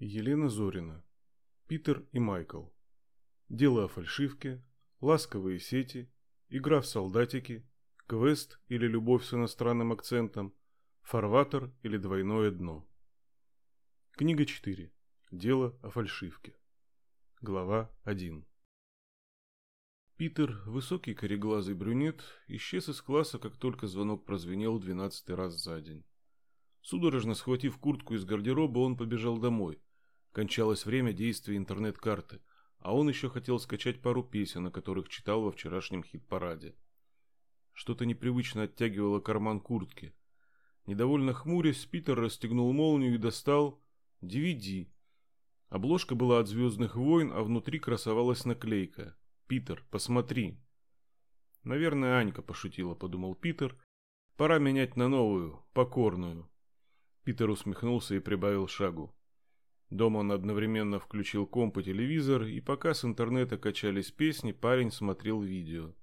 Елена Зорина. Питер и Майкл. Дело о фальшивке, ласковые сети, игра в солдатики, квест или любовь с иностранным акцентом, фарватер или двойное дно. Книга 4. Дело о фальшивке. Глава 1. Питер, высокий кореглазый брюнет, исчез из класса, как только звонок прозвенел двенадцатый раз за день. Судорожно схватив куртку из гардероба, он побежал домой. Кончалось время действия интернет-карты, а он еще хотел скачать пару песен, о которых читал во вчерашнем хит-параде. Что-то непривычно оттягивало карман куртки. Недовольно хмурясь, Питер расстегнул молнию и достал DVD. Обложка была от «Звездных войн», а внутри красовалась наклейка «Питер, посмотри». «Наверное, Анька пошутила», — подумал Питер. «Пора менять на новую, покорную». Питер усмехнулся и прибавил шагу. Дома он одновременно включил комп и телевизор, и пока с интернета качались песни, парень смотрел видео.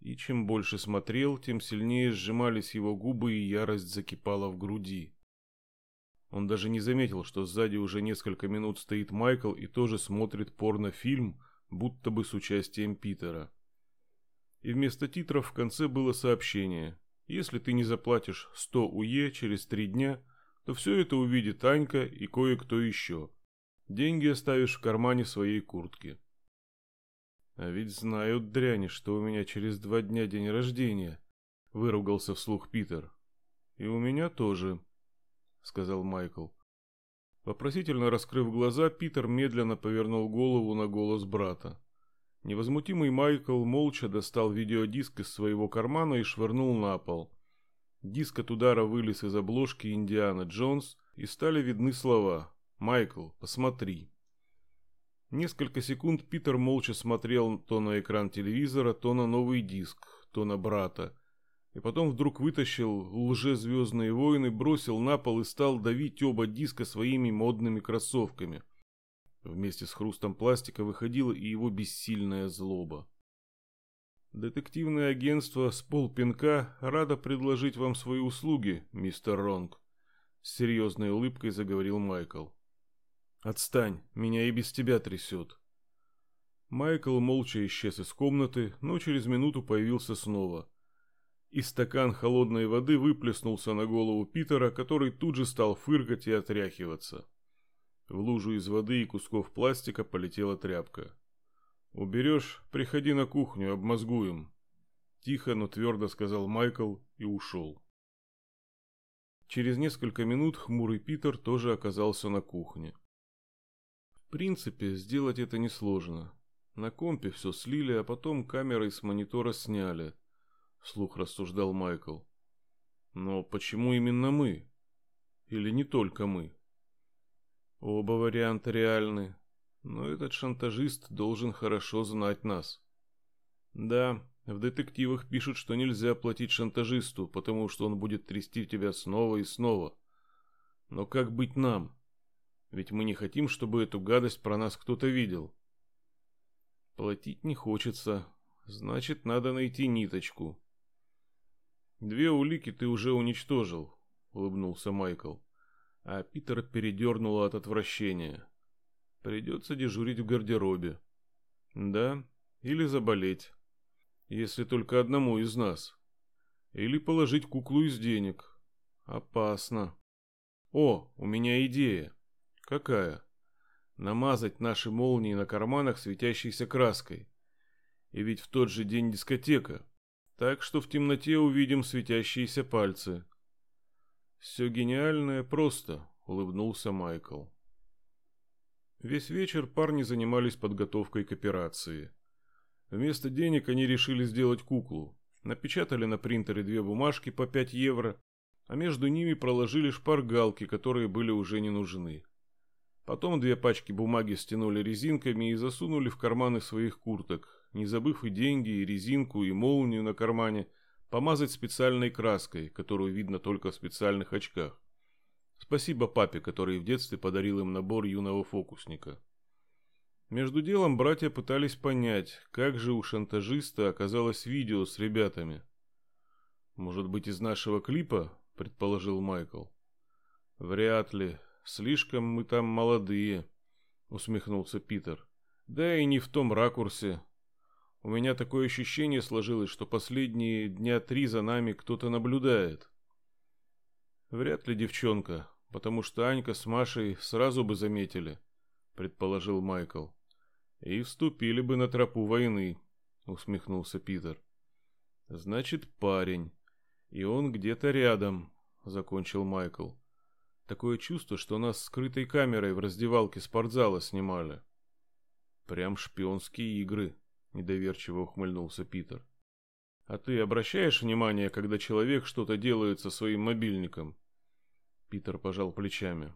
И чем больше смотрел, тем сильнее сжимались его губы и ярость закипала в груди. Он даже не заметил, что сзади уже несколько минут стоит Майкл и тоже смотрит порнофильм, будто бы с участием Питера. И вместо титров в конце было сообщение. Если ты не заплатишь 100 УЕ через три дня, то все это увидит Анька и кое-кто еще. Деньги оставишь в кармане своей куртки. А ведь знают дряни, что у меня через два дня день рождения, выругался вслух Питер. И у меня тоже, сказал Майкл. Вопросительно раскрыв глаза, Питер медленно повернул голову на голос брата. Невозмутимый Майкл молча достал видеодиск из своего кармана и швырнул на пол. Диск от удара вылез из обложки Индиана Джонс, и стали видны слова «Майкл, посмотри». Несколько секунд Питер молча смотрел то на экран телевизора, то на новый диск, то на брата, и потом вдруг вытащил лже-звездные войны, бросил на пол и стал давить оба диска своими модными кроссовками. Вместе с хрустом пластика выходила и его бессильная злоба. Детективное агентство с полпинка радо предложить вам свои услуги, мистер Ронг, с серьезной улыбкой заговорил Майкл. Отстань, меня и без тебя трясет. Майкл молча исчез из комнаты, но через минуту появился снова и стакан холодной воды выплеснулся на голову Питера, который тут же стал фыркать и отряхиваться. В лужу из воды и кусков пластика полетела тряпка. «Уберешь, приходи на кухню, обмозгуем», — тихо, но твердо сказал Майкл и ушел. Через несколько минут хмурый Питер тоже оказался на кухне. В принципе, сделать это несложно. На компе все слили, а потом камерой с монитора сняли — вслух рассуждал Майкл. Но почему именно мы? Или не только мы? Оба варианта реальны, но этот шантажист должен хорошо знать нас. Да, в детективах пишут, что нельзя платить шантажисту, потому что он будет трясти тебя снова и снова. Но как быть нам? Ведь мы не хотим, чтобы эту гадость про нас кто-то видел. Платить не хочется, значит, надо найти ниточку. Две улики ты уже уничтожил, улыбнулся Майкл. А Питер передернуло от отвращения. Придется дежурить в гардеробе. Да, или заболеть. Если только одному из нас. Или положить куклу из денег. Опасно. О, у меня идея. Какая? Намазать наши молнии на карманах светящейся краской. И ведь в тот же день дискотека. Так что в темноте увидим светящиеся пальцы. Все гениальное просто, улыбнулся Майкл. Весь вечер парни занимались подготовкой к операции. Вместо денег они решили сделать куклу. Напечатали на принтере две бумажки по 5 евро, а между ними проложили шпаргалки, которые были уже не нужны. Потом две пачки бумаги стянули резинками и засунули в карманы своих курток, не забыв и деньги, и резинку, и молнию на кармане, помазать специальной краской, которую видно только в специальных очках. Спасибо папе, который в детстве подарил им набор юного фокусника. Между делом братья пытались понять, как же у шантажиста оказалось видео с ребятами. «Может быть, из нашего клипа?» – предположил Майкл. «Вряд ли», слишком мы там молодые, усмехнулся Питер. Да и не в том ракурсе. У меня такое ощущение сложилось, что последние дня три за нами кто-то наблюдает. Вряд ли девчонка, потому что Анька с Машей сразу бы заметили, предположил Майкл. И вступили бы на тропу войны, усмехнулся Питер. Значит, парень. И он где-то рядом, закончил Майкл. Такое чувство, что нас скрытой камерой в раздевалке спортзала снимали. Прям шпионские игры, недоверчиво ухмыльнулся Питер. А ты обращаешь внимание, когда человек что-то делает со своим мобильником? Питер пожал плечами.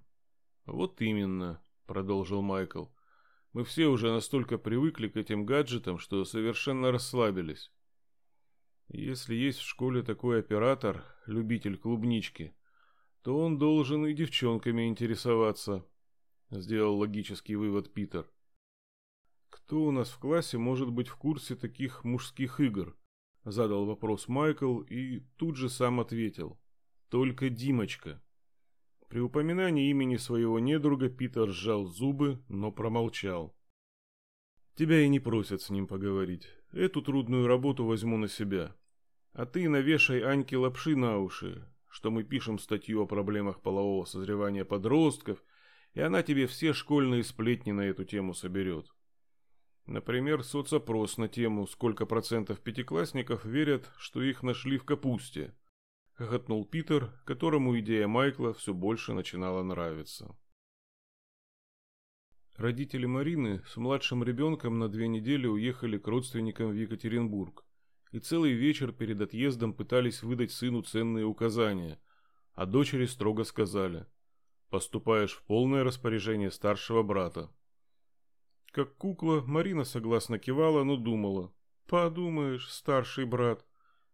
Вот именно, продолжил Майкл. Мы все уже настолько привыкли к этим гаджетам, что совершенно расслабились. Если есть в школе такой оператор, любитель клубнички, то он должен и девчонками интересоваться, сделал логический вывод Питер. Кто у нас в классе может быть в курсе таких мужских игр? Задал вопрос Майкл и тут же сам ответил: только Димочка. При упоминании имени своего недруга Питер сжал зубы, но промолчал. Тебя и не просят с ним поговорить. Эту трудную работу возьму на себя. А ты навешай Аньке лапши на уши, что мы пишем статью о проблемах полового созревания подростков, и она тебе все школьные сплетни на эту тему соберет. Например, соцопрос на тему, сколько процентов пятиклассников верят, что их нашли в капусте. Хохотнул Питер, которому идея Майкла все больше начинала нравиться. Родители Марины с младшим ребенком на две недели уехали к родственникам в Екатеринбург и целый вечер перед отъездом пытались выдать сыну ценные указания, а дочери строго сказали «Поступаешь в полное распоряжение старшего брата». Как кукла, Марина согласно кивала, но думала «Подумаешь, старший брат,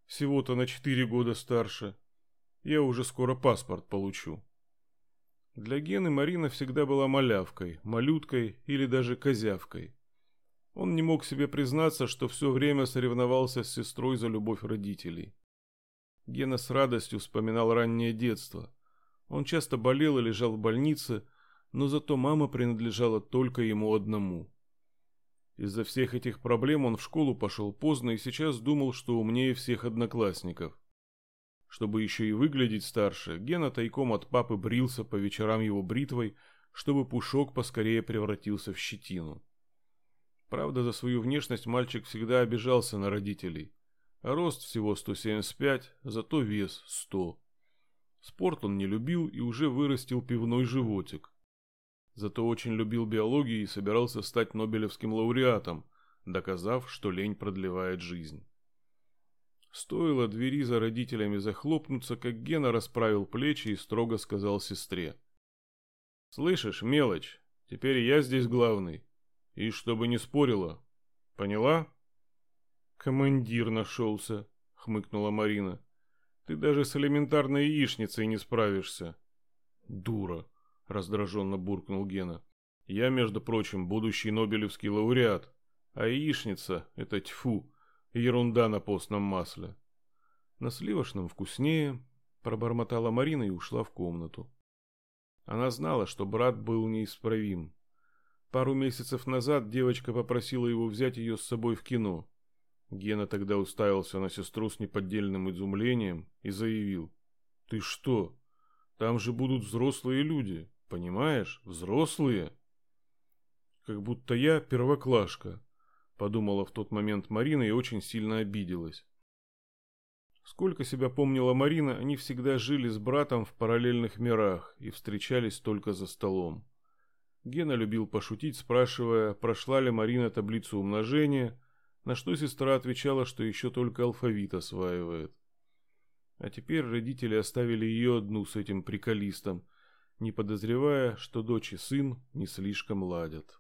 всего-то на четыре года старше, я уже скоро паспорт получу». Для Гены Марина всегда была малявкой, малюткой или даже козявкой. Он не мог себе признаться, что все время соревновался с сестрой за любовь родителей. Гена с радостью вспоминал раннее детство. Он часто болел и лежал в больнице, но зато мама принадлежала только ему одному. Из-за всех этих проблем он в школу пошел поздно и сейчас думал, что умнее всех одноклассников. Чтобы еще и выглядеть старше, Гена тайком от папы брился по вечерам его бритвой, чтобы пушок поскорее превратился в щетину. Правда, за свою внешность мальчик всегда обижался на родителей. рост всего 175, зато вес 100. Спорт он не любил и уже вырастил пивной животик. Зато очень любил биологию и собирался стать Нобелевским лауреатом, доказав, что лень продлевает жизнь. Стоило двери за родителями захлопнуться, как Гена расправил плечи и строго сказал сестре. «Слышишь, мелочь, теперь я здесь главный. И чтобы не спорила. Поняла?» «Командир нашелся», — хмыкнула Марина. «Ты даже с элементарной яичницей не справишься». «Дура», — раздраженно буркнул Гена. «Я, между прочим, будущий Нобелевский лауреат, а яичница — это тьфу, Ерунда на постном масле. На сливочном вкуснее, пробормотала Марина и ушла в комнату. Она знала, что брат был неисправим. Пару месяцев назад девочка попросила его взять ее с собой в кино. Гена тогда уставился на сестру с неподдельным изумлением и заявил. «Ты что? Там же будут взрослые люди, понимаешь? Взрослые!» «Как будто я первоклашка», подумала в тот момент Марина и очень сильно обиделась. Сколько себя помнила Марина, они всегда жили с братом в параллельных мирах и встречались только за столом. Гена любил пошутить, спрашивая, прошла ли Марина таблицу умножения, на что сестра отвечала, что еще только алфавит осваивает. А теперь родители оставили ее одну с этим приколистом, не подозревая, что дочь и сын не слишком ладят.